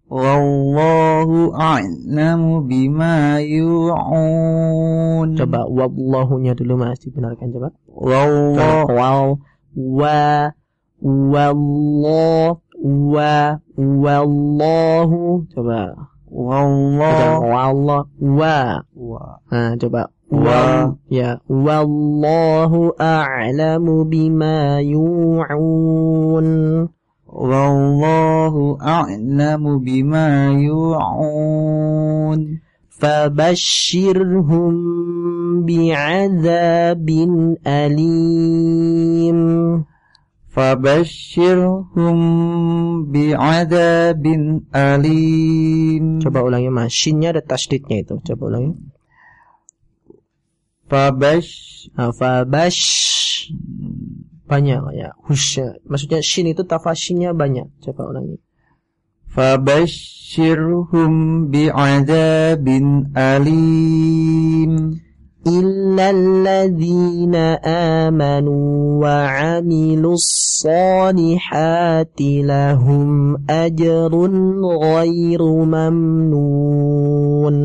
Wallahu a'lamu bima yu'un Coba wallahu-nya dulu Mas dibenarkan coba. Wallahu Wal wa wallah wa wallahu coba Wallah. wallah wa Wa. nah coba Wa ya wallahu a'lamu bima yu'un. Wallahu a'lamu bima yu'un. Fabashshirhum bi'adzabin alim. Fabashshirhum bi'adzabin alim. Coba ulangi masinnya ada tasdidnya itu. Coba ulangi. Fabash nah, Fabash Banyak ya Husya Maksudnya shin itu tafashinnya banyak Coba ulangi Fabashirhum bi'adabin alim. إلا الذين آمنوا وعملوا الصالحات لهم أجر غير ممنون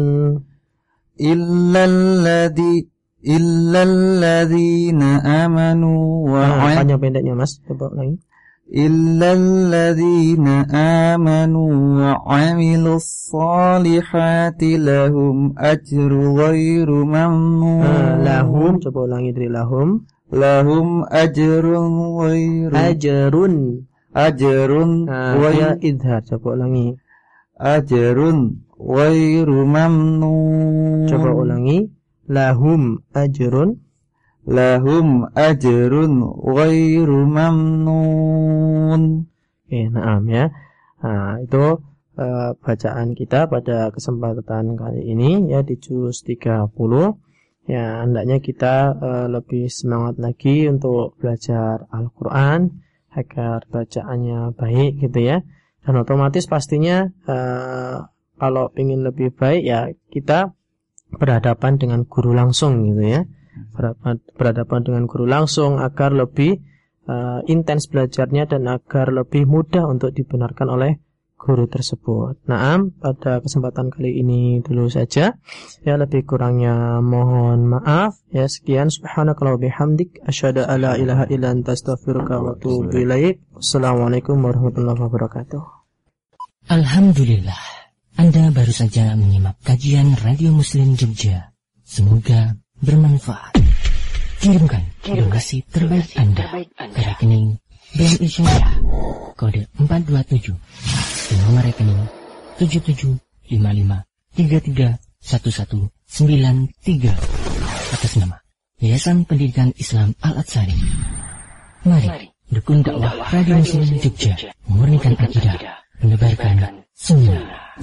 إلا الذي illalladzina amanu wa nah, panjang pendeknya Mas. Coba lagi. Illalladzina amanu wa 'amilus solihati lahum ajru ghairu mamnun. Eh, lahum coba ulangi dari lahum. Lahum ajrun ghairu ajrun. Ajrun nah, wa idhar coba ulangi. Ajrun ghairu mamnun. Coba ulangi lahum ajrun lahum ajrun ghairu mamnun. Eh, naam ya. Nah, itu uh, bacaan kita pada kesempatan kali ini ya di juz 30. Ya, hendaknya kita uh, lebih semangat lagi untuk belajar Al-Qur'an agar bacaannya baik gitu ya. Dan otomatis pastinya uh, kalau ingin lebih baik ya kita berhadapan dengan guru langsung gitu ya berhadapan, dengan guru langsung agar lebih eh, intens belajarnya dan agar lebih mudah untuk dibenarkan oleh guru tersebut. Naam, pada kesempatan kali ini dulu saja. Ya lebih kurangnya mohon maaf. Ya sekian subhanakallah bihamdik asyhadu alla ilaha illa anta astaghfiruka wa atubu ilaik. Wassalamualaikum warahmatullahi wabarakatuh. Alhamdulillah, Anda baru saja menyimak kajian Radio Muslim Jogja. Semoga bermanfaat. Kirimkan donasi terbaik Anda ke rekening BNI Syariah kode 427 di nomor rekening 7755331193 atas nama Yayasan Pendidikan Islam Al-Atsari. Mari dukung dakwah Radio Muslim Jogja, memurnikan akidah, menebarkan 是啊